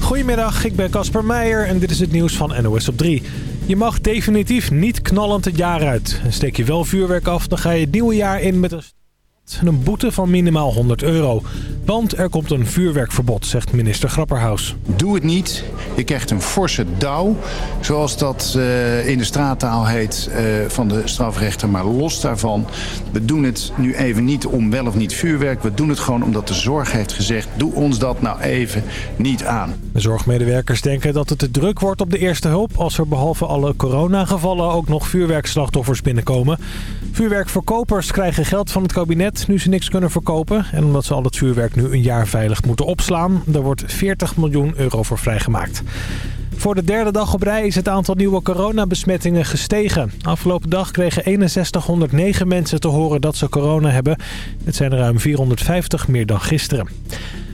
Goedemiddag, ik ben Casper Meijer en dit is het nieuws van NOS op 3. Je mag definitief niet knallend het jaar uit. Steek je wel vuurwerk af, dan ga je het nieuwe jaar in met een een boete van minimaal 100 euro. Want er komt een vuurwerkverbod, zegt minister Grapperhaus. Doe het niet. Je krijgt een forse douw, zoals dat uh, in de straattaal heet uh, van de strafrechter. Maar los daarvan, we doen het nu even niet om wel of niet vuurwerk. We doen het gewoon omdat de zorg heeft gezegd, doe ons dat nou even niet aan. De zorgmedewerkers denken dat het te druk wordt op de eerste hulp... als er behalve alle coronagevallen ook nog vuurwerkslachtoffers binnenkomen. Vuurwerkverkopers krijgen geld van het kabinet nu ze niks kunnen verkopen. En omdat ze al het vuurwerk nu een jaar veilig moeten opslaan. Er wordt 40 miljoen euro voor vrijgemaakt. Voor de derde dag op rij is het aantal nieuwe coronabesmettingen gestegen. Afgelopen dag kregen 6109 mensen te horen dat ze corona hebben. Het zijn er ruim 450 meer dan gisteren.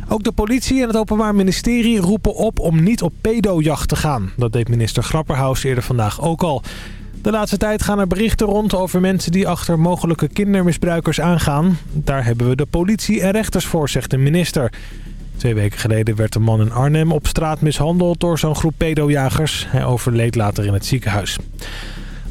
Ook de politie en het Openbaar Ministerie roepen op om niet op pedojacht te gaan. Dat deed minister Grapperhaus eerder vandaag ook al. De laatste tijd gaan er berichten rond over mensen die achter mogelijke kindermisbruikers aangaan. Daar hebben we de politie en rechters voor, zegt de minister. Twee weken geleden werd een man in Arnhem op straat mishandeld door zo'n groep pedojagers. Hij overleed later in het ziekenhuis.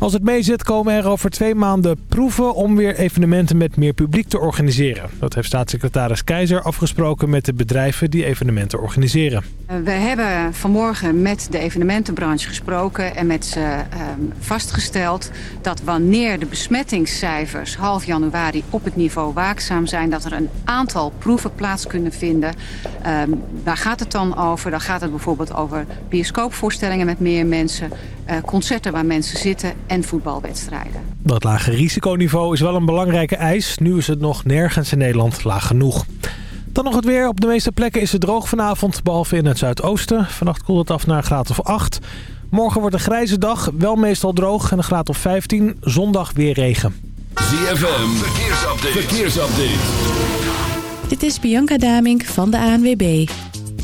Als het meezit komen er over twee maanden proeven om weer evenementen met meer publiek te organiseren. Dat heeft staatssecretaris Keizer afgesproken met de bedrijven die evenementen organiseren. Eh, we hebben vanmorgen met de evenementenbranche gesproken en met ze ehm, vastgesteld dat wanneer de besmettingscijfers half januari op het niveau waakzaam zijn, dat er een aantal proeven plaats kunnen vinden. Ehm, waar gaat het dan over? Dan gaat het bijvoorbeeld over bioscoopvoorstellingen met meer mensen, uh, concerten waar mensen zitten en voetbalwedstrijden. Dat lage risiconiveau is wel een belangrijke eis. Nu is het nog nergens in Nederland laag genoeg. Dan nog het weer. Op de meeste plekken is het droog vanavond, behalve in het zuidoosten. Vannacht koelt het af naar een graad of 8. Morgen wordt een grijze dag, wel meestal droog en een graad of 15. Zondag weer regen. ZFM, verkeersupdate. verkeersupdate. Dit is Bianca Damink van de ANWB.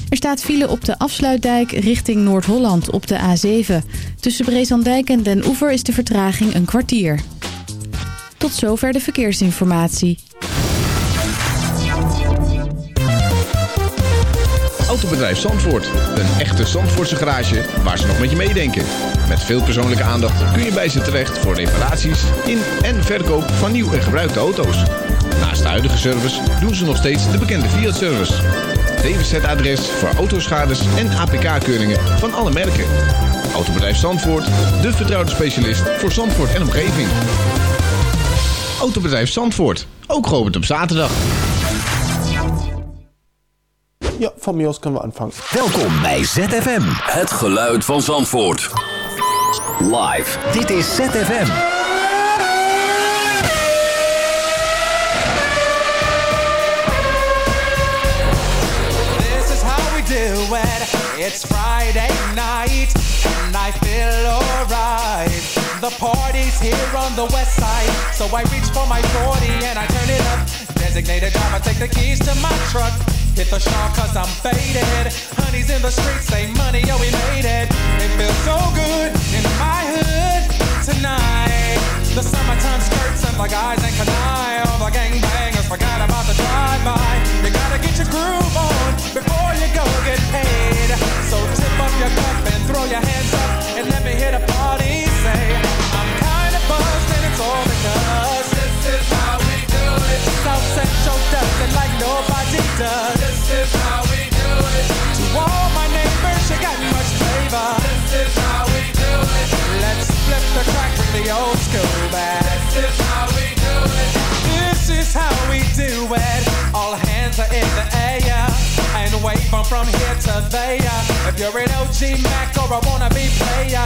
Er staat file op de afsluitdijk richting Noord-Holland op de A7. Tussen Brezandijk en Den Oever is de vertraging een kwartier. Tot zover de verkeersinformatie. Autobedrijf Zandvoort. Een echte Zandvoortse garage waar ze nog met je meedenken. Met veel persoonlijke aandacht kun je bij ze terecht voor reparaties in en verkoop van nieuw en gebruikte auto's. Naast de huidige service doen ze nog steeds de bekende Fiat-service. DWZ-adres voor autoschades en APK-keuringen van alle merken. Autobedrijf Zandvoort, de vertrouwde specialist voor Zandvoort en omgeving. Autobedrijf Zandvoort, ook geopend op zaterdag. Ja, van Mios kunnen we aanvangen. Welkom bij ZFM. Het geluid van Zandvoort. Live. Dit is ZFM. It's Friday night and I feel alright. The party's here on the west side, so I reach for my 40 and I turn it up. Designated driver, take the keys to my truck. Hit the shop cause I'm faded. Honey's in the streets, say money, yo, we made it. It feels so good in my hood tonight. The summertime skirts and the guys ain't canine. All the gangbangers forgot about the drive-by. You gotta get your groove on before you go This is how we do it. To all my neighbors, you got much flavor. This is how we do it. Let's flip the bring the old school back. This is how we do it. This is how we do it. All hands are in the air and wave from from here to there. If you're an OG Mac or a wannabe player,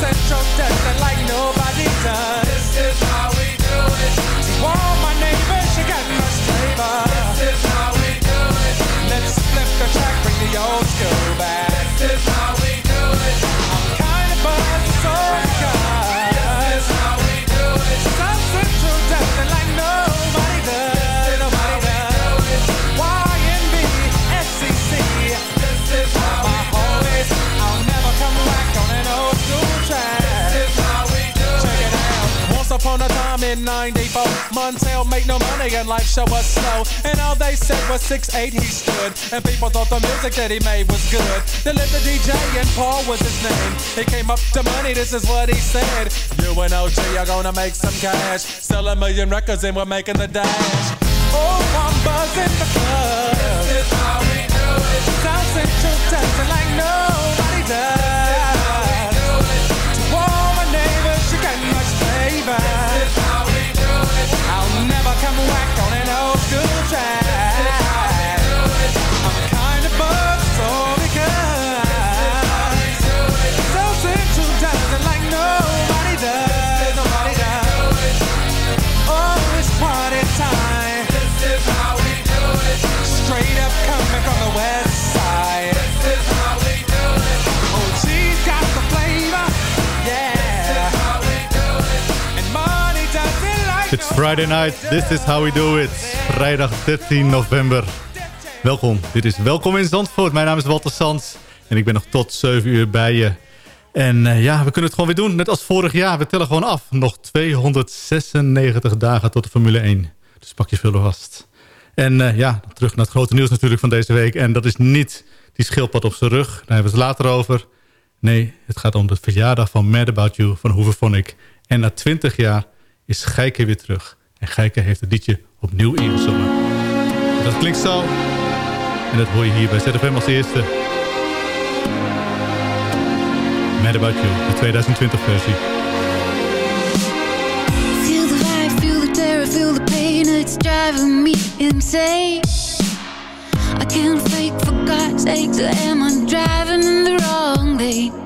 Central does it like nobody does. In 94. Montel make no money and life show was slow. And all they said was 6'8 he stood. And people thought the music that he made was good. The DJ and Paul was his name. He came up to money, this is what he said. You and OG are gonna make some cash. Sell a million records and we're making the dash. Oh, I'm buzzing the club. This is how we do it. South Central dancing like nobody does. Never come whack on an old school track. Friday night, this is how we do it. Vrijdag 13 november. Welkom, dit is Welkom in Zandvoort. Mijn naam is Walter Sands en ik ben nog tot 7 uur bij je. En uh, ja, we kunnen het gewoon weer doen, net als vorig jaar. We tellen gewoon af. Nog 296 dagen tot de Formule 1. Dus pak je veel vast. En uh, ja, terug naar het grote nieuws natuurlijk van deze week. En dat is niet die schildpad op zijn rug. Daar hebben we het later over. Nee, het gaat om de verjaardag van Mad About You van Hooverphonic. En na 20 jaar is Gijke weer terug. En Gijke heeft het liedje opnieuw ingezongen. Dat klinkt zo. En dat hoor je hier bij ZFM als eerste. Mad About You, de 2020 versie. Feel the vibe, feel the terror, feel the pain It's driving me insane I can't fake for God's sake So am driving in the wrong lane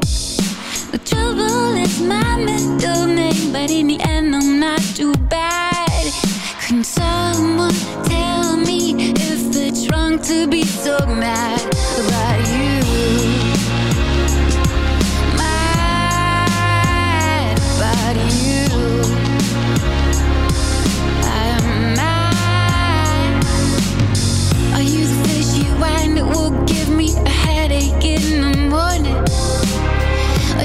The trouble is my middle name But in the end I'm not too bad Can someone tell me If it's wrong to be so mad About you Mad about you I'm mad. Are you the wine that will give me a headache in the morning?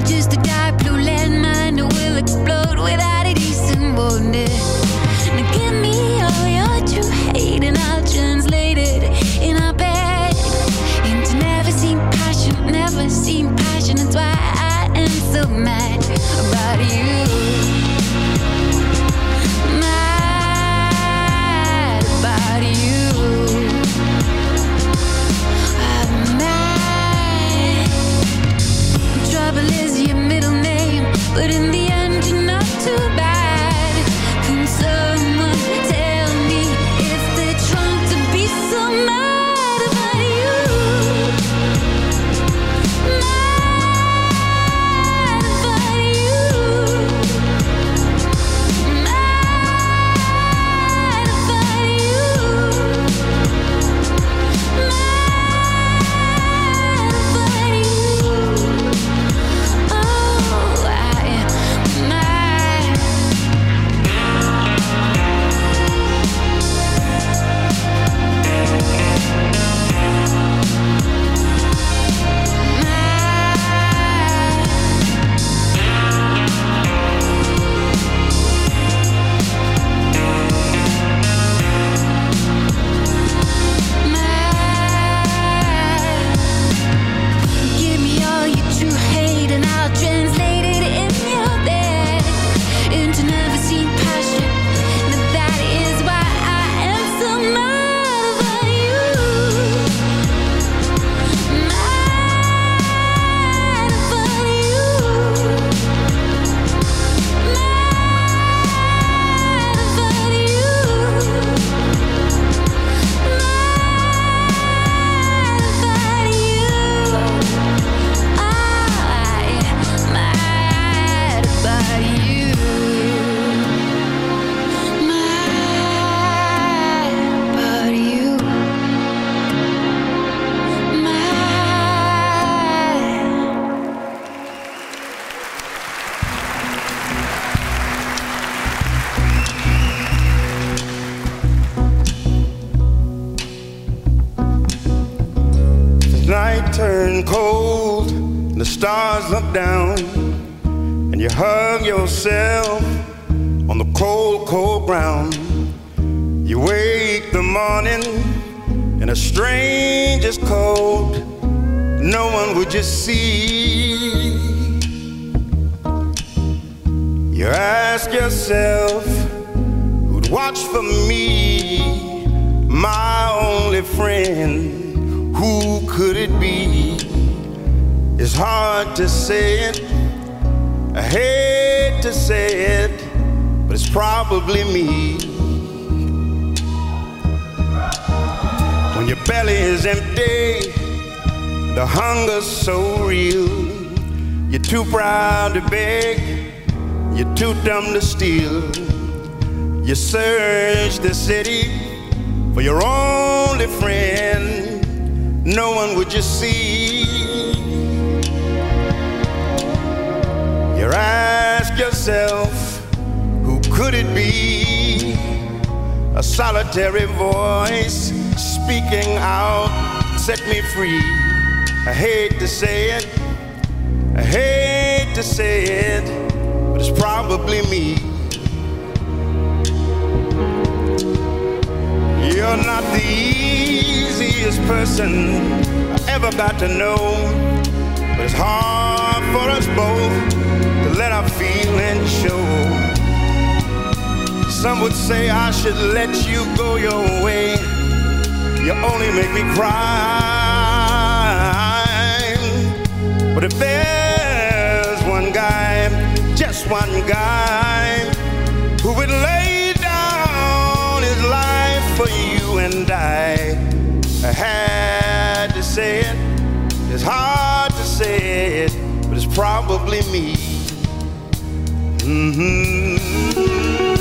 Just a dark blue landmine that will explode without a decent warning? Would see. You ask yourself, who'd watch for me, my only friend? Who could it be? It's hard to say it, I hate to say it, but it's probably me. When your belly is empty, the hunger's so real, you're too proud to beg, you're too dumb to steal. You search the city for your only friend, no one would you see. You ask yourself, who could it be? A solitary voice speaking out, set me free. I hate to say it, I hate to say it, but it's probably me. You're not the easiest person I ever got to know, but it's hard for us both to let our feelings show. Some would say I should let you go your way. You only make me cry. Just one guy, who would lay down his life for you and I, I had to say it. It's hard to say it, but it's probably me. Mm-hmm.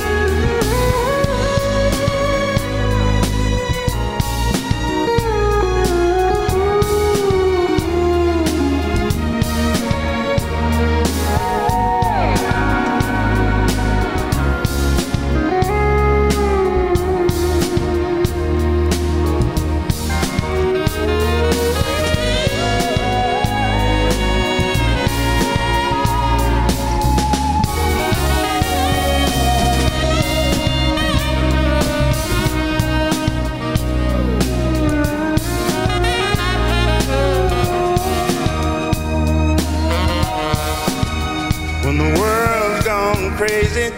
Gone crazy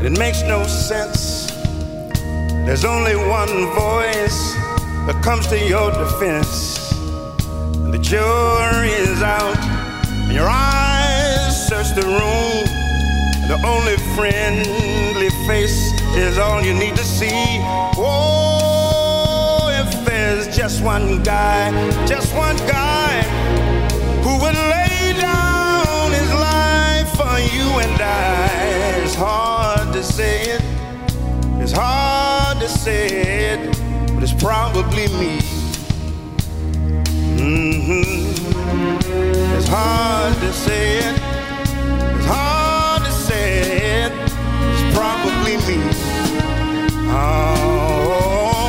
it makes no sense, there's only one voice that comes to your defense. And the jury is out, and your eyes search the room. And the only friendly face is all you need to see. Oh, if there's just one guy, just one guy who would lay you and I. It's hard to say it, it's hard to say it, but it's probably me. Mm-hmm. It's hard to say it, it's hard to say it, it's probably me. Oh,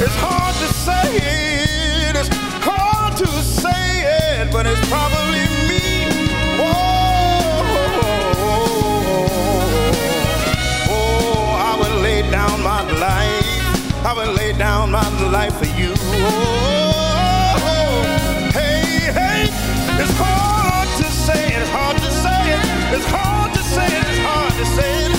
it's hard to say it, it's hard to say it, but it's probably I would lay down my life for you. Oh, hey, hey, it's hard to say it, it's hard to say it, it's hard to say it, it's hard to say it,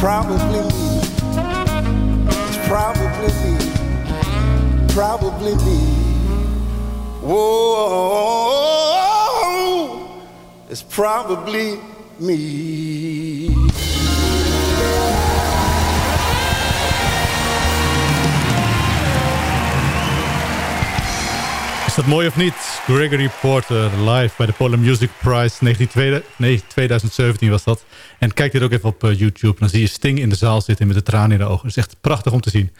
probably me. It's probably me. Probably me. Whoa. It's probably me. Dat mooi of niet? Gregory Porter live bij de Polar Music Prize 19, nee, 2017 was dat. En kijk dit ook even op eh, YouTube. Dan zie je Sting in de zaal zitten met de tranen in de ogen. Het is echt prachtig om te zien.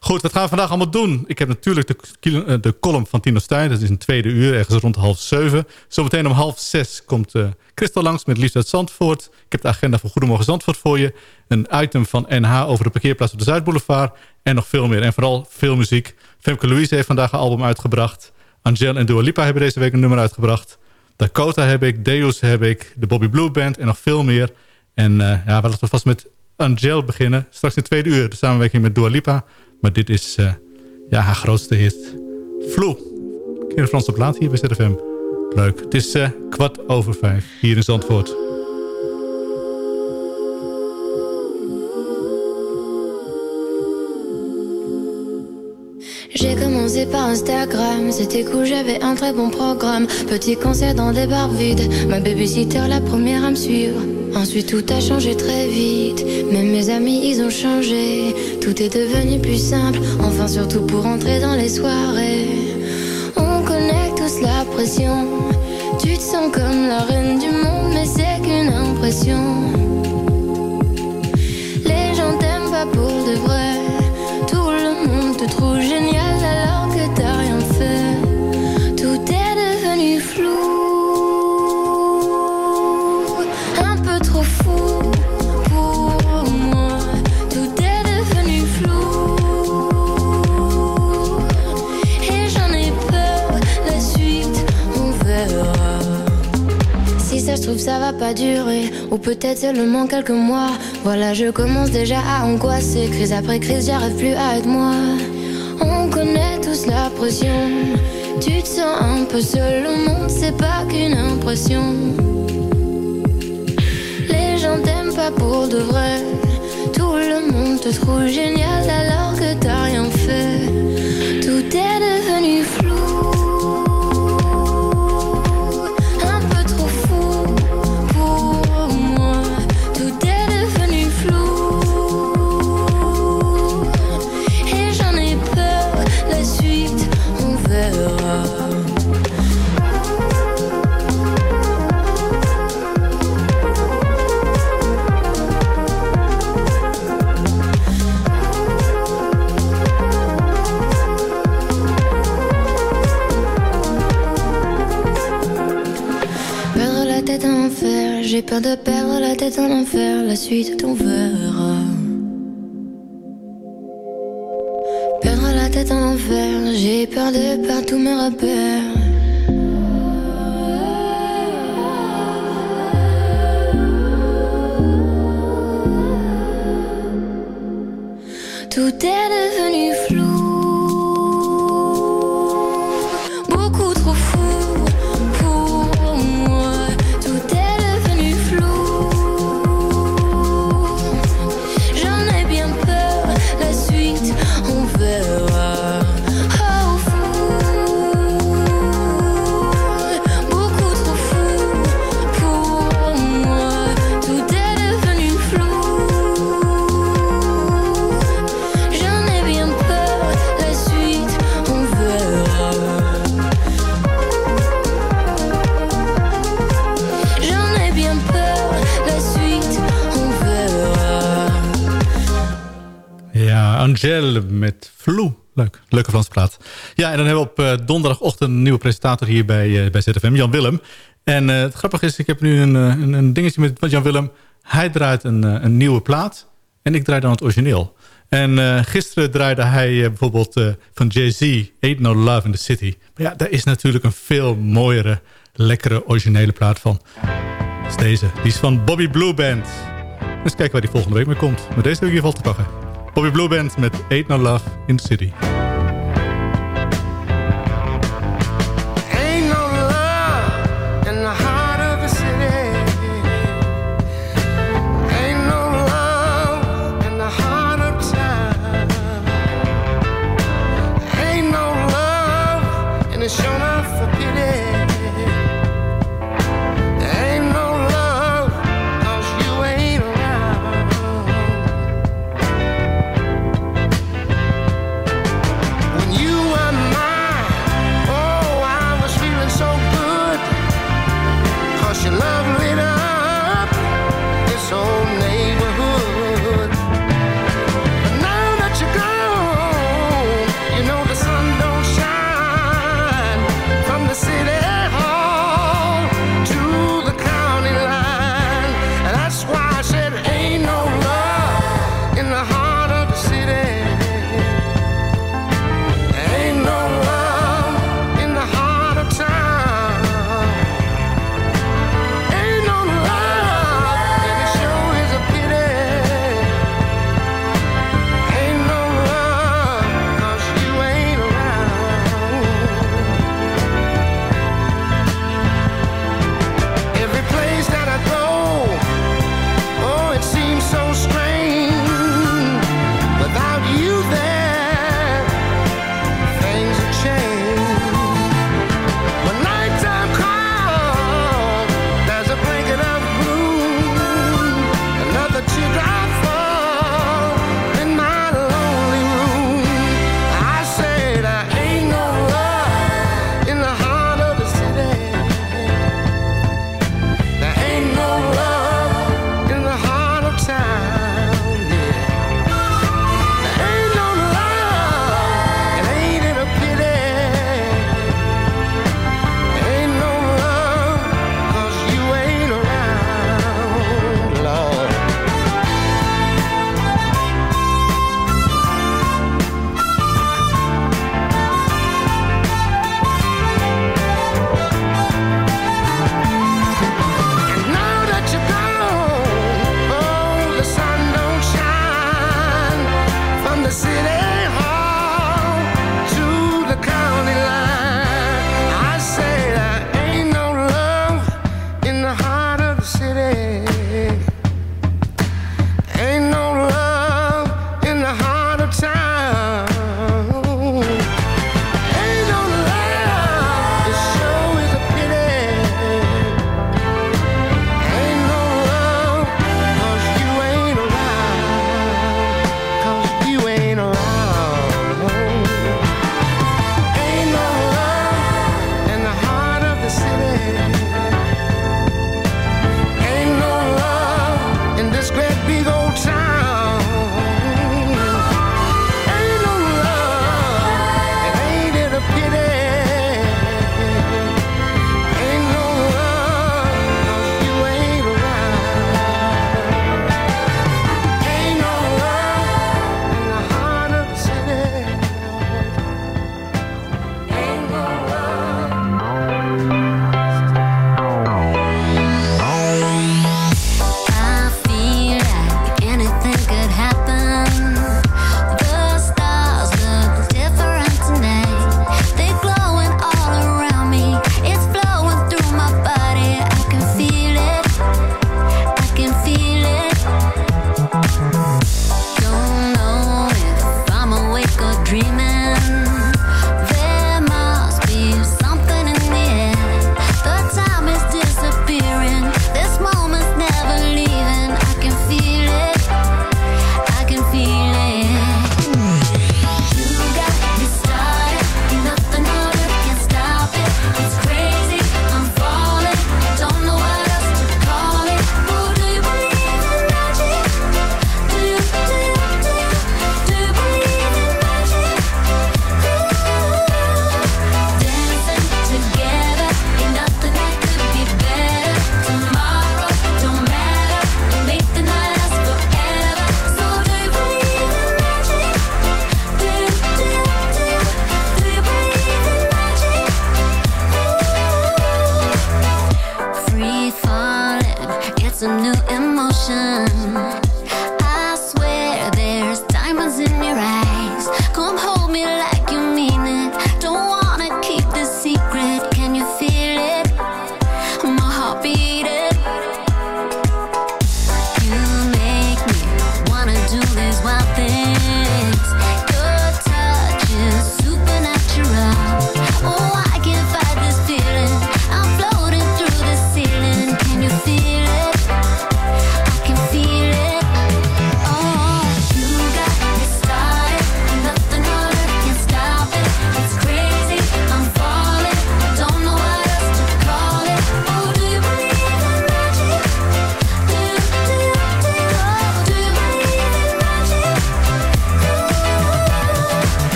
Goed, wat gaan we vandaag allemaal doen? Ik heb natuurlijk de, eh, de column van Tino Stijn. Dat is een tweede uur, ergens rond half zeven. Zometeen om half zes komt uh, Christel langs met Liefst uit Zandvoort. Ik heb de agenda van Goedemorgen Zandvoort voor je. Een item van NH over de parkeerplaats op de Zuidboulevard. En nog veel meer. En vooral veel muziek. Femke Louise heeft vandaag een album uitgebracht. Angel en Dua Lipa hebben deze week een nummer uitgebracht. Dakota heb ik, Deus heb ik, de Bobby Blue Band en nog veel meer. En uh, ja, laten we vast met Angel beginnen. Straks in tweede uur de samenwerking met Dua Lipa. Maar dit is uh, ja, haar grootste hit. Vloe. Keer Frans op laat hier bij ZFM. Leuk. Het is uh, kwart over vijf hier in Zandvoort. J'ai commencé par Instagram, c'était cool, j'avais un très bon programme. Petit concert dans des bars vides, ma babysitter la première à me suivre. Ensuite tout a changé très vite, même mes amis ils ont changé. Tout est devenu plus simple, enfin surtout pour entrer dans les soirées. On connaît tous la pression, tu te sens comme la reine du monde, mais c'est qu'une impression. Durer. Ou peut-être seulement quelques mois. Voilà, je commence déjà à angoisser. Crise après crise, j'arrive plus à être moi. On connaît tous la pression. Tu te sens un peu seul au monde, c'est pas qu'une impression. Les gens t'aiment pas pour de vrai. Tout le monde te trouve génial alors que t'as rien fait. J'ai peur de perdre la tête en enfer, la suite on verra. Leuke Franse plaat. Ja, en dan hebben we op eh, donderdagochtend een nieuwe presentator hier bij, eh, bij ZFM, Jan Willem. En eh, het grappige is, ik heb nu een, een, een dingetje met, Jan Willem. Hij draait een, een nieuwe plaat en ik draai dan het origineel. En gisteren draaide hij bijvoorbeeld van Jay-Z, Ain't No Love in the City. Maar ja, daar is natuurlijk een veel mooiere, lekkere, originele plaat van. Dat is deze. Die is van Bobby Blue Band. Eens kijken waar die volgende week mee komt. Maar deze heb ik in ieder geval te pakken. Bobby Blue Band met Ain't No Love in the City.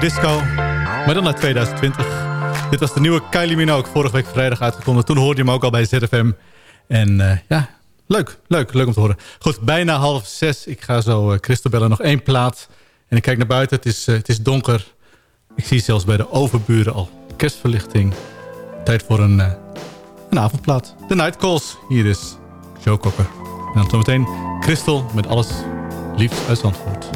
Disco. Maar dan naar 2020. Dit was de nieuwe Kylie Minogue. Vorige week vrijdag uitgekomen. Toen hoorde je hem ook al bij ZFM. En eh, ja, leuk. Leuk. Leuk om te horen. Goed, bijna half zes. Ik ga zo uh, Christel bellen. Nog één plaat. En ik kijk naar buiten. Het is, uh, het is donker. Ik zie zelfs bij de overburen al kerstverlichting. Tijd voor een, een avondplaat. De Night Calls. Hier is Joe Cocker. En dan zometeen Christel met alles liefst uit Zandvoort.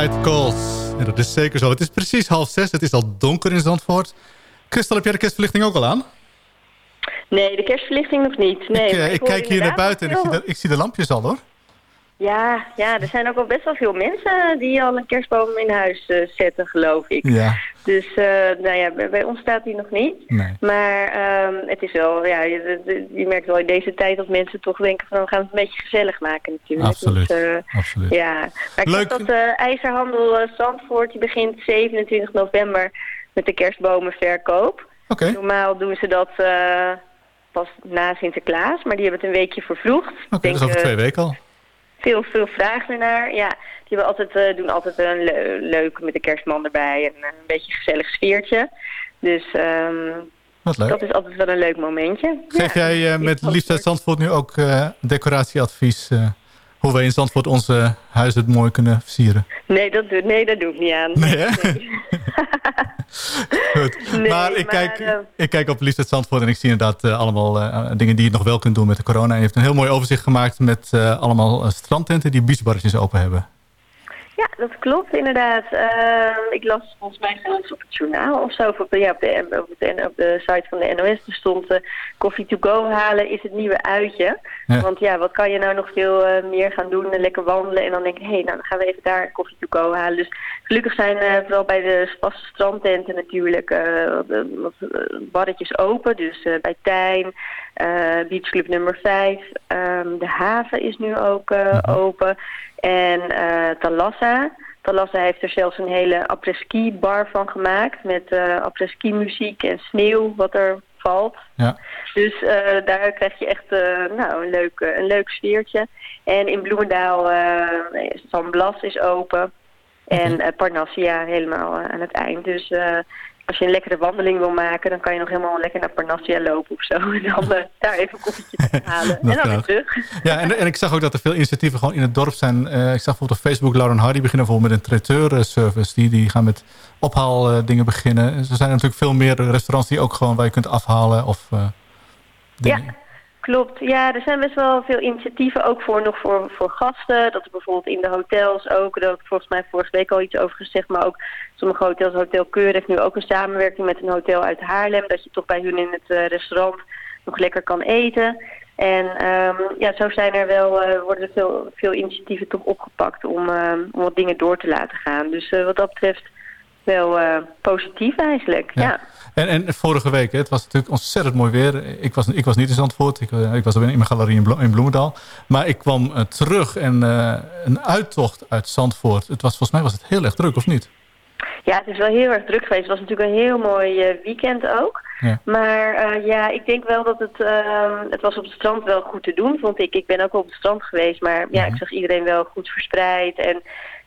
Night Calls. En dat is zeker zo. Het is precies half zes. Het is al donker in Zandvoort. Christel, heb jij de kerstverlichting ook al aan? Nee, de kerstverlichting nog niet. Nee, ik, uh, ik kijk hier naar buiten en ik zie, de, ik zie de lampjes al hoor. Ja, ja, er zijn ook al best wel veel mensen die al een kerstboom in huis uh, zetten, geloof ik. Ja. Dus, uh, nou ja, bij, bij, ons staat die nog niet. Nee. Maar um, het is wel, ja, je, je, merkt wel in deze tijd dat mensen toch denken van, we gaan het een beetje gezellig maken natuurlijk. Absoluut, dus, uh, absoluut. Ja, maar ik Leuk. dat de IJzerhandel Zandvoort, die begint 27 november met de kerstbomenverkoop. Oké. Okay. Normaal doen ze dat pas na Sinterklaas, maar die hebben het een weekje vervroegd. Oké, okay, dat is over twee weken al veel, veel vraag ernaar. Ja, die hebben altijd, uh, doen altijd een le leuk met de kerstman erbij en een beetje gezellig sfeertje. Dus um, leuk. dat is altijd wel een leuk momentje. Geef ja, jij uh, met Liefde Zandvoort nu ook decoratieadvies... hoe wij in Zandvoort onze huizen het mooi kunnen versieren? Nee, dat doe, nee, dat doe ik niet aan. Nee? Goed. Nee, maar, ik, maar, kijk, ik kijk op Liefde Zandvoort en ik zie inderdaad uh, allemaal uh, dingen die je nog wel kunt doen met de corona. Je heeft een heel mooi overzicht gemaakt met allemaal strandtenten die beachbarretjes open hebben. Ja, dat klopt inderdaad. Ehm, ik las volgens mij zelfs op het journaal of zo, of op de, ja, op de, op de, op de site van de NOS, er stond uh, koffie to go halen is het nieuwe uitje. Want ja, wat kan je nou nog veel uh, meer gaan doen, lekker wandelen en dan denk ik, hé, hey, nou dan gaan we even daar koffie to go halen. Dus gelukkig zijn uh, vooral bij de vaste strandtenten natuurlijk wat barretjes open, dus bij Tijn, Beachclub nummer 5, um, de haven is nu ook open. En uh, Talassa. Talassa heeft er zelfs een hele après-ski bar van gemaakt. Met uh, après-ski muziek en sneeuw wat er valt. Ja. Dus uh, daar krijg je echt uh, nou, een, leuk, een leuk sfeertje. En in Bloemendaal, uh, San Blas is open. En Parnassia helemaal aan het eind. Dus als je een lekkere wandeling wil maken, dan kan je nog helemaal lekker naar Parnassia lopen of zo. En dan uh, daar even een koffietje halen. en dan weer terug. Ja, en, en ik zag ook dat er veel initiatieven gewoon in het dorp zijn. Uh, ik zag bijvoorbeeld op Facebook Lauren Hardy beginnen bijvoorbeeld met een traiteurservice. Die, die gaan met ophaaldingen beginnen. Er zijn natuurlijk veel meer restaurants die ook gewoon waar je kunt afhalen of uh, dingen. Ja. Klopt, ja, er zijn best wel veel initiatieven ook voor nog voor, voor gasten. Dat er bijvoorbeeld in de hotels ook, daar heb ik volgens mij vorige week al iets over gezegd, maar ook sommige hotels, Hotel Keur nu ook een samenwerking met een hotel uit Haarlem, dat je toch bij hun in het uh, restaurant nog lekker kan eten. En um, ja, zo zijn er wel, uh, worden er veel, veel initiatieven toch opgepakt om, uh, om wat dingen door te laten gaan. Dus wat dat betreft wel uh, positief eigenlijk, ja. ja. En, en vorige week, hè, het was natuurlijk ontzettend mooi weer. Ik was, ik was niet in Zandvoort, ik, ik was in mijn galerie in, Blo in Bloemendaal. Maar ik kwam uh, terug en uh, een uittocht uit Zandvoort. Het was, volgens mij was het heel erg druk, of niet? Ja, het is wel heel erg druk geweest. Het was natuurlijk een heel mooi weekend ook. Ja. Maar ja, ik denk wel dat het... het was op het strand wel goed te doen, vond ik. Ik ben ook op het strand geweest, maar ja, ik zag iedereen wel goed verspreid en...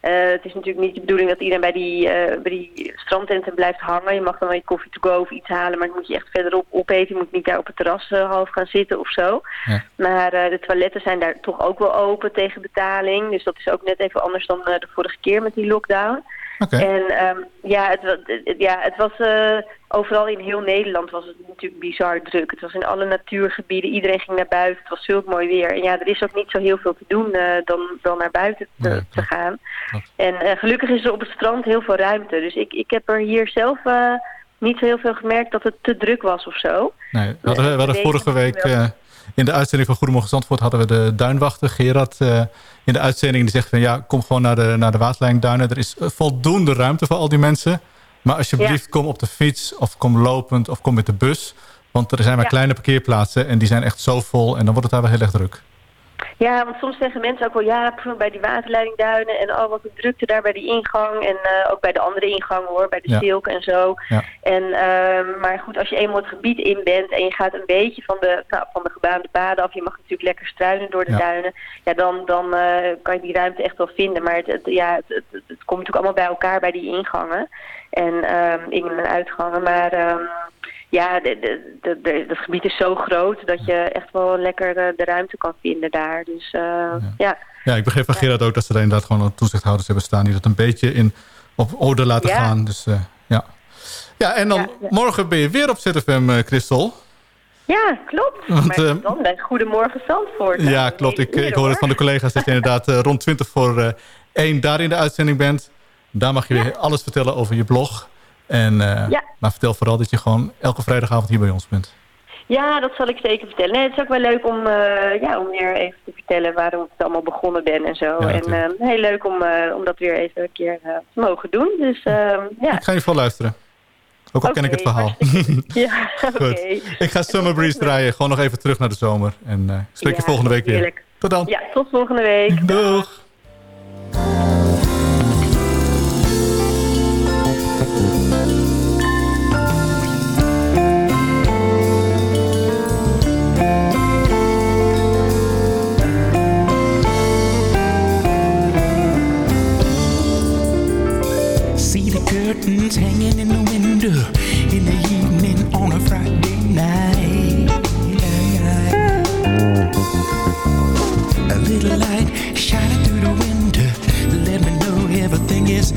Uh, het is natuurlijk niet de bedoeling dat iedereen bij die, uh, bij die strandtenten blijft hangen. Je mag dan wel je koffie to go of iets halen, maar dan moet je echt verderop opeten. Je moet niet daar op het terras uh, half gaan zitten of zo. Ja. Maar de toiletten zijn daar toch ook wel open tegen betaling. Dus dat is ook net even anders dan de vorige keer met die lockdown. Okay. En um, ja, het, ja, het was uh, overal in heel Nederland was het natuurlijk bizar druk. Het was in alle natuurgebieden, iedereen ging naar buiten. Het was zulk mooi weer. En ja, er is ook niet zo heel veel te doen uh, dan, dan naar buiten te, Nee, te gaan. En uh, gelukkig is er op het strand heel veel ruimte. Dus ik, ik heb er hier zelf niet zo heel veel gemerkt dat het te druk was of zo. Nee, we hadden, we hadden vorige week... in de uitzending van Goedemorgen Zandvoort hadden we de duinwachter Gerard eh, in de uitzending. Die zegt van ja, kom gewoon naar de, naar de waterlijn duinen. Er is eh, voldoende ruimte voor al die mensen. Maar alsjeblieft kom op de fiets of kom lopend of kom met de bus. Want er zijn maar Ja. kleine parkeerplaatsen en die zijn echt zo vol. En dan wordt het daar wel heel erg druk. Ja, want soms zeggen mensen ook wel, ja, bij die waterleidingduinen en oh, wat een drukte daar bij die ingang. En eh, ook bij de andere ingangen hoor, bij de Ja. Silk en zo. Ja. En, ehm, maar goed, als je eenmaal het gebied in bent en je gaat een beetje van de, nou, van de gebaande paden af, je mag natuurlijk lekker struinen door de Ja. duinen, ja, dan, dan eh, kan je die ruimte echt wel vinden. Maar het, het- ja, het, het, het- het komt natuurlijk allemaal bij elkaar bij die ingangen en ehm, in- en uitgangen. Maar ehm, ja, de, de, de, de- het gebied is zo groot dat je echt wel lekker de, de ruimte kan vinden daar. Dus eh, ja. Ja, ik begreep van Gerard ook dat ze daar inderdaad gewoon toezichthouders hebben staan... die dat een beetje in, op orde laten Ja. gaan. Dus eh, ja. Ja, en dan Ja, morgen ben je weer op ZFM, eh Christel. Ja, klopt. Want, maar eh, dan bij Goedemorgen Zandvoort. Ja, klopt. Ik, hier, ik hoor het van de collega's dat je inderdaad eh, rond 20 voor eh 1 daar in de uitzending bent. Daar mag je weer alles vertellen over je blog. En, eh, Ja. Maar vertel vooral dat je gewoon elke vrijdagavond hier bij ons bent. Ja, dat zal ik zeker vertellen. Nee, het is ook wel leuk om, eh, ja, om weer even te vertellen waarom ik allemaal begonnen ben en zo. Ja, en eh, heel leuk om, om dat weer even een keer te mogen doen. Dus eh, ja. Ik ga je vooral luisteren. Ook al ken ik het verhaal. Ja, oké. Goed. Ik ga Summer Breeze draaien. Gewoon nog even terug naar de zomer. En spreek je Ja, volgende week weer. heerlijk. Tot dan. Ja, tot volgende week. Doeg. In the in the evening on a Friday night. A little light shining through the window. Let me know everything is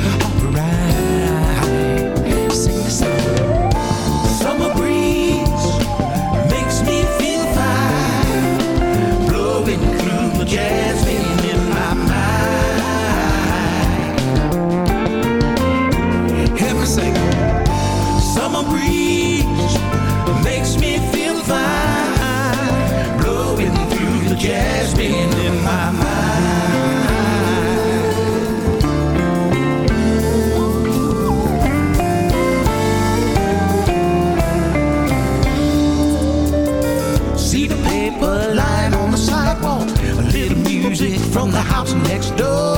house next door.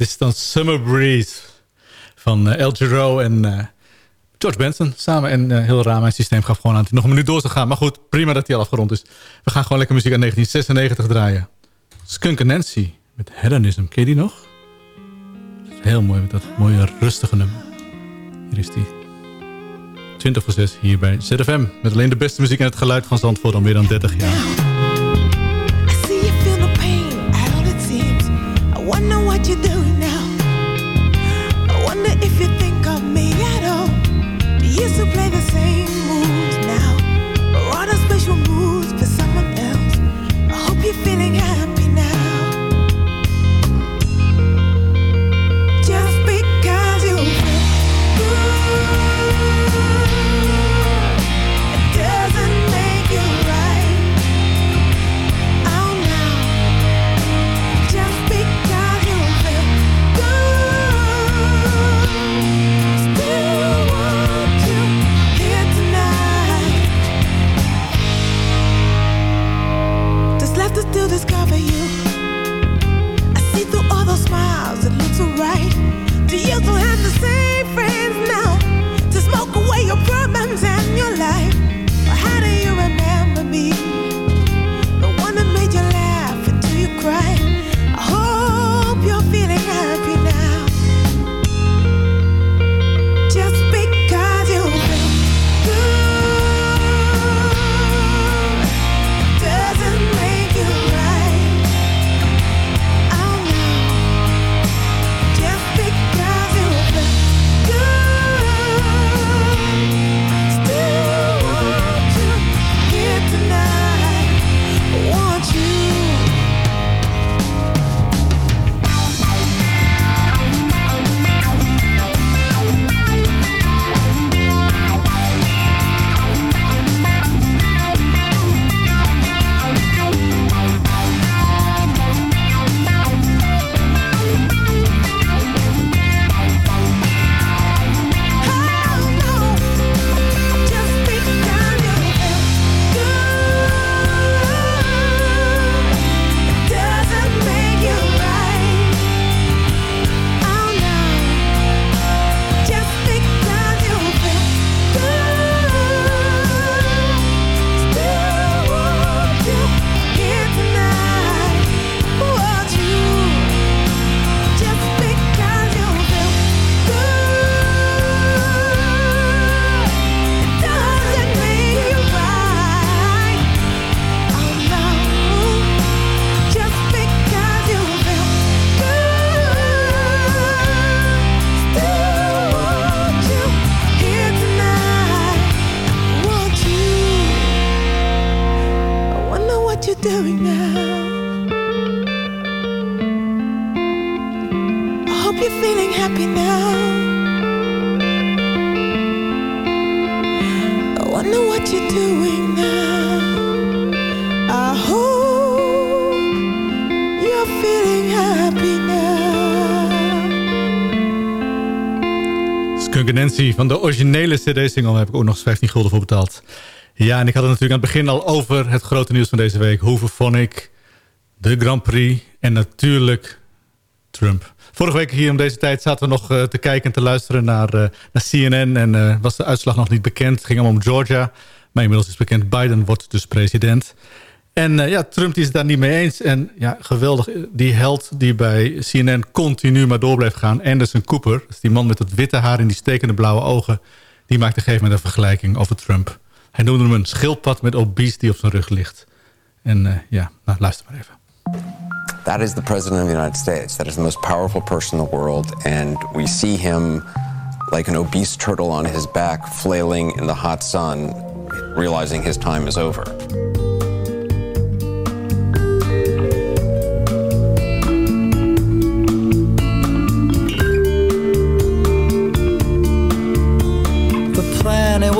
Dit is dan Summer Breeze van eh, El Giro en eh, George Benson samen. En eh, heel raar, mijn systeem gaf gewoon aan het nog een minuut door te gaan. Maar goed, prima dat hij al afgerond is. We gaan gewoon lekker muziek uit 1996 draaien. Skunk Nancy met Hedonism. Ken je die nog? Heel mooi, met dat mooie rustige nummer. Hier is die. 20 voor 6 hier bij ZFM. Met alleen de beste muziek en het geluid van Zandvoort al meer dan 30 jaar. you do Van de originele cd-single heb ik ook nog eens 15 gulden voor betaald. Ja, en ik had het natuurlijk aan het begin al over het grote nieuws van deze week. Hooverphonic, de Grand Prix en natuurlijk Trump. Vorige week hier om deze tijd zaten we nog uh, te kijken en te luisteren naar, uh, naar CNN. En uh, was de uitslag nog niet bekend. Het ging allemaal om Georgia. Maar inmiddels is bekend, Biden wordt dus president. En ja, Trump is het daar niet mee eens. En ja, geweldig, die held die bij CNN continu maar door bleef gaan. Anderson Cooper, dus die man met dat witte haar en die stekende blauwe ogen. Die maakte een gegeven moment een vergelijking over Trump. Hij noemde hem een schildpad met obese die op zijn rug ligt. En ja, nou, luister maar even. That is the President of the United States. That is the most powerful person in the world. And we see him like an obese turtle on his back, flailing in the hot sun, realizing his time is over.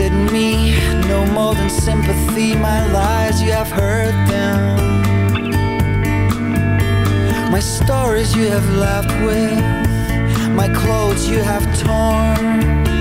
At me, no more than sympathy. My lies, you have heard them. My stories you have laughed with. My clothes you have torn.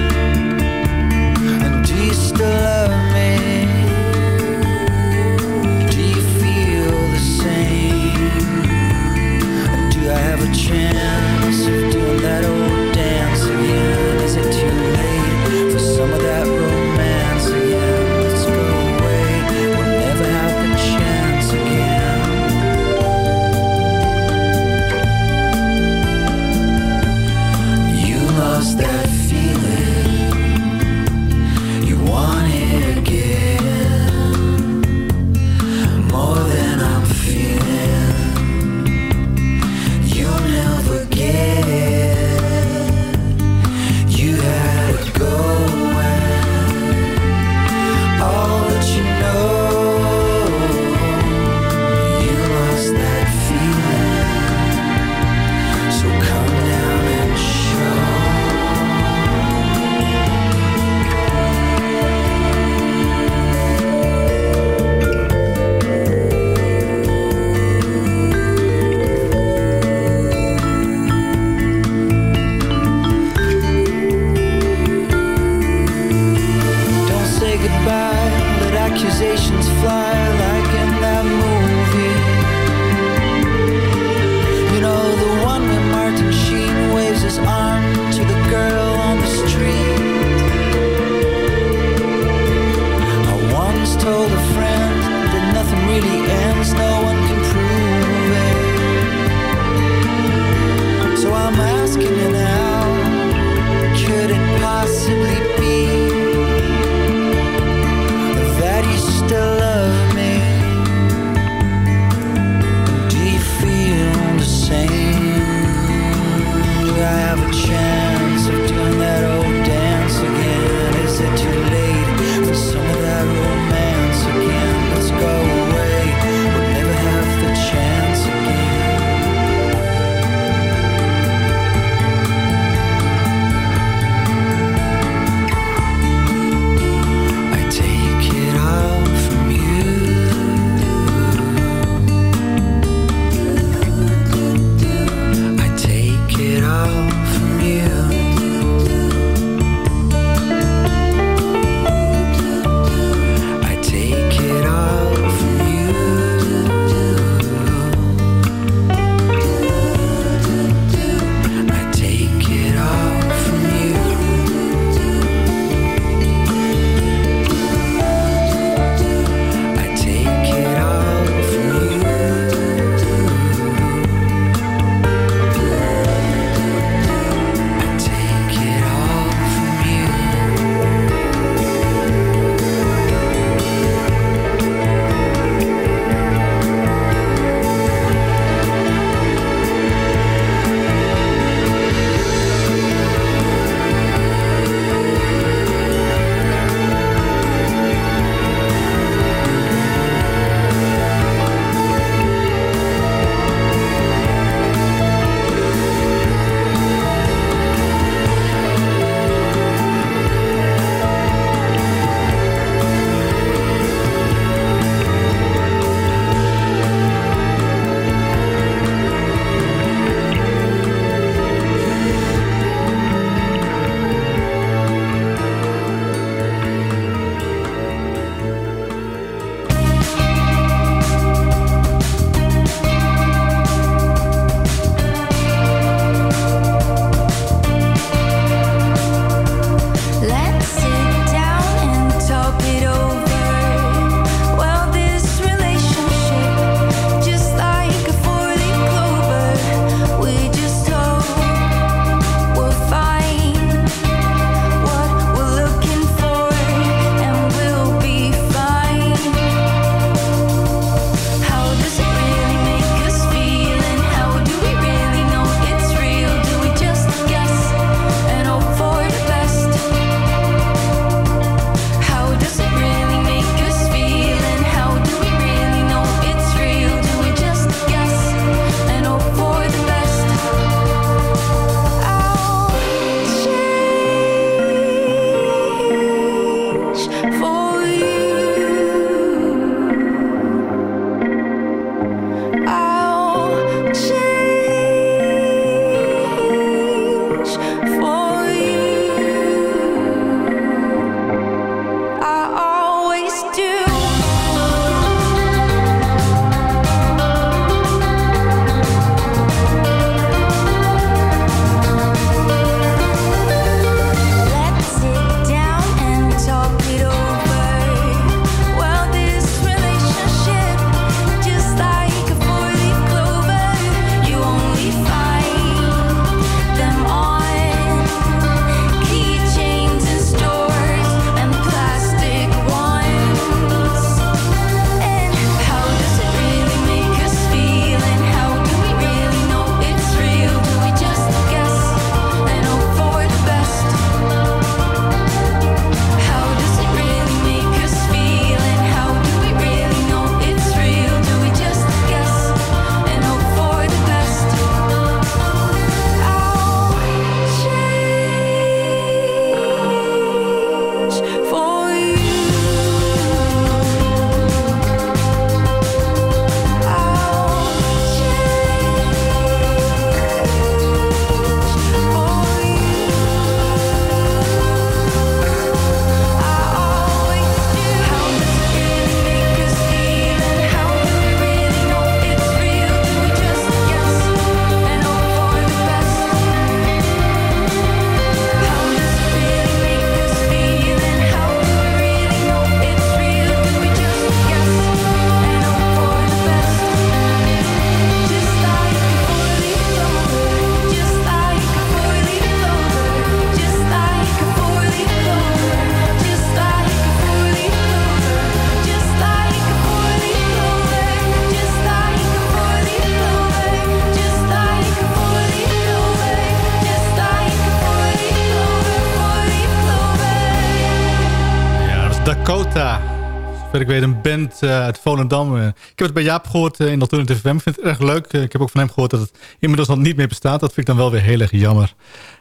Weet een band uh, uit Volendam. Uh, ik heb het bij Jaap gehoord uh, in Alternative FM. Ik vind het erg leuk. ik heb ook van hem gehoord dat het inmiddels nog niet meer bestaat. Dat vind ik dan wel weer heel erg jammer.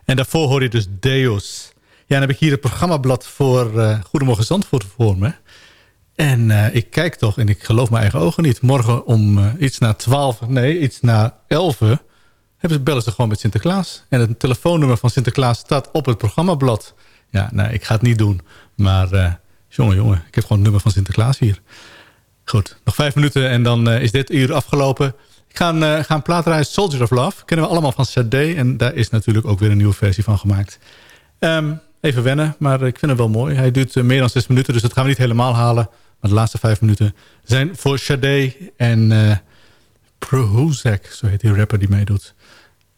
En daarvoor hoor je dus Deus. Ja, dan heb ik hier het programmablad voor Goedemorgen Zandvoort voor me. En ik kijk toch en ik geloof mijn eigen ogen niet. Morgen om iets na 12, nee, iets na 11 hebben ze, bellen ze gewoon met Sinterklaas. En het telefoonnummer van Sinterklaas staat op het programmablad. Ja, nee, ik ga het niet doen. Maar jongen, jongen, ik heb gewoon het nummer van Sinterklaas hier. Goed, nog vijf minuten en dan uh, is dit uur afgelopen. Ik ga een, uh, een plaat Soldier of Love. Kennen we allemaal van Sade. En daar is natuurlijk ook weer een nieuwe versie van gemaakt. Um, even wennen, maar ik vind het wel mooi. Hij duurt meer dan zes minuten, dus dat gaan we niet helemaal halen. Maar de laatste vijf minuten zijn voor Sade en uh, Prohuzek, zo heet die rapper die meedoet.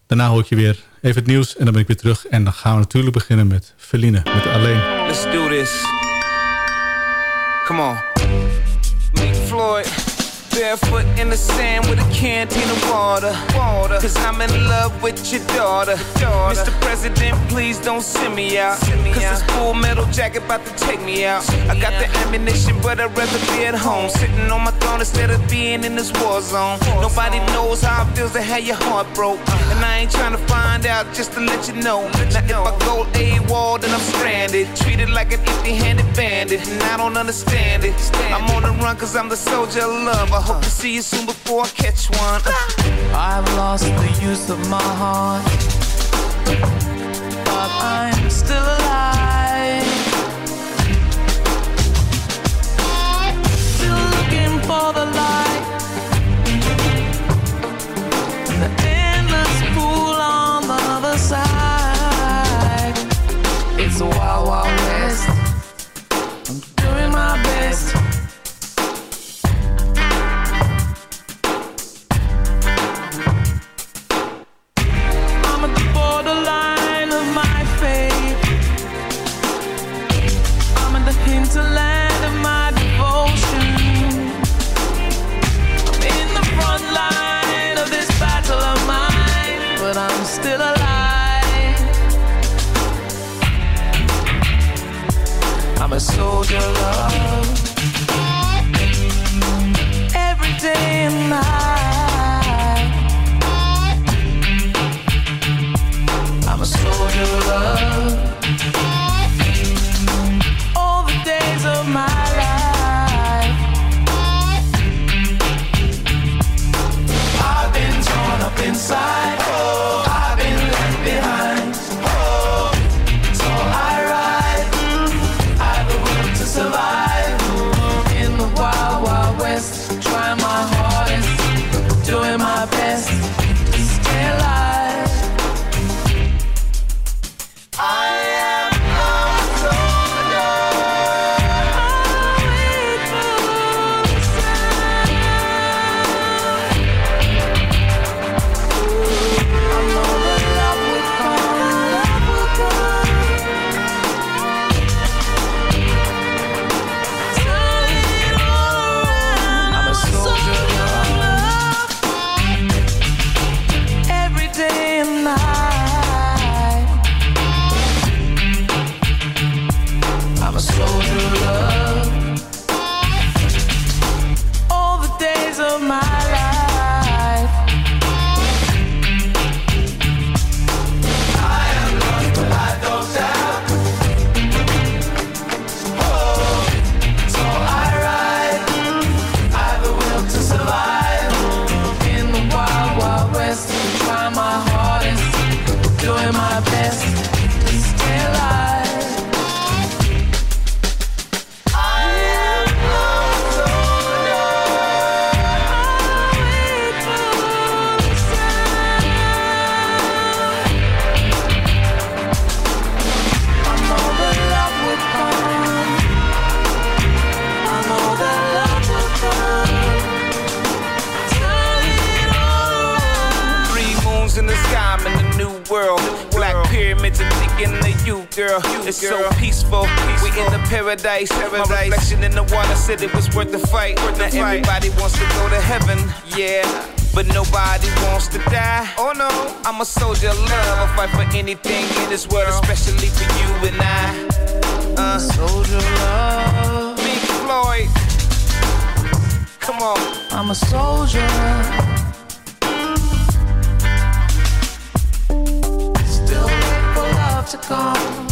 Daarna hoor ik je weer even het nieuws en dan ben ik weer terug. En dan gaan we natuurlijk beginnen met Feline, met Alleen. Let's do this. Come on. Meet Floyd. Barefoot in the sand with a canteen of water. water. Cause I'm in love with your daughter. daughter. Mr. President, please don't send me out. Send me Cause out. this full metal jacket about to take me out. I got the ammunition, but I'd rather be at home. Sitting on my throne instead of being in this war zone. War Nobody zone. knows how it feels to have your heart broke. Uh. And I ain't trying to find out just to let you know. Let now, you know. if I go AWOL, then I'm stranded. Treated like an empty handed bandit. And I don't understand it. Stand I'm on the run cause I'm the soldier of love. I hope to see you soon before I catch one. I've lost the use of my heart, but I'm still alive. Still looking for the light. paradise. paradise. My reflection in the water said it was worth the fight. Worth the now fight. everybody wants to go to heaven, yeah. But nobody wants to die. Oh no, I'm a soldier of love. I'll fight for anything in this world, especially for you and I. Uh, soldier love. Pink Floyd. Come on. I'm a soldier. Still wait for love to come.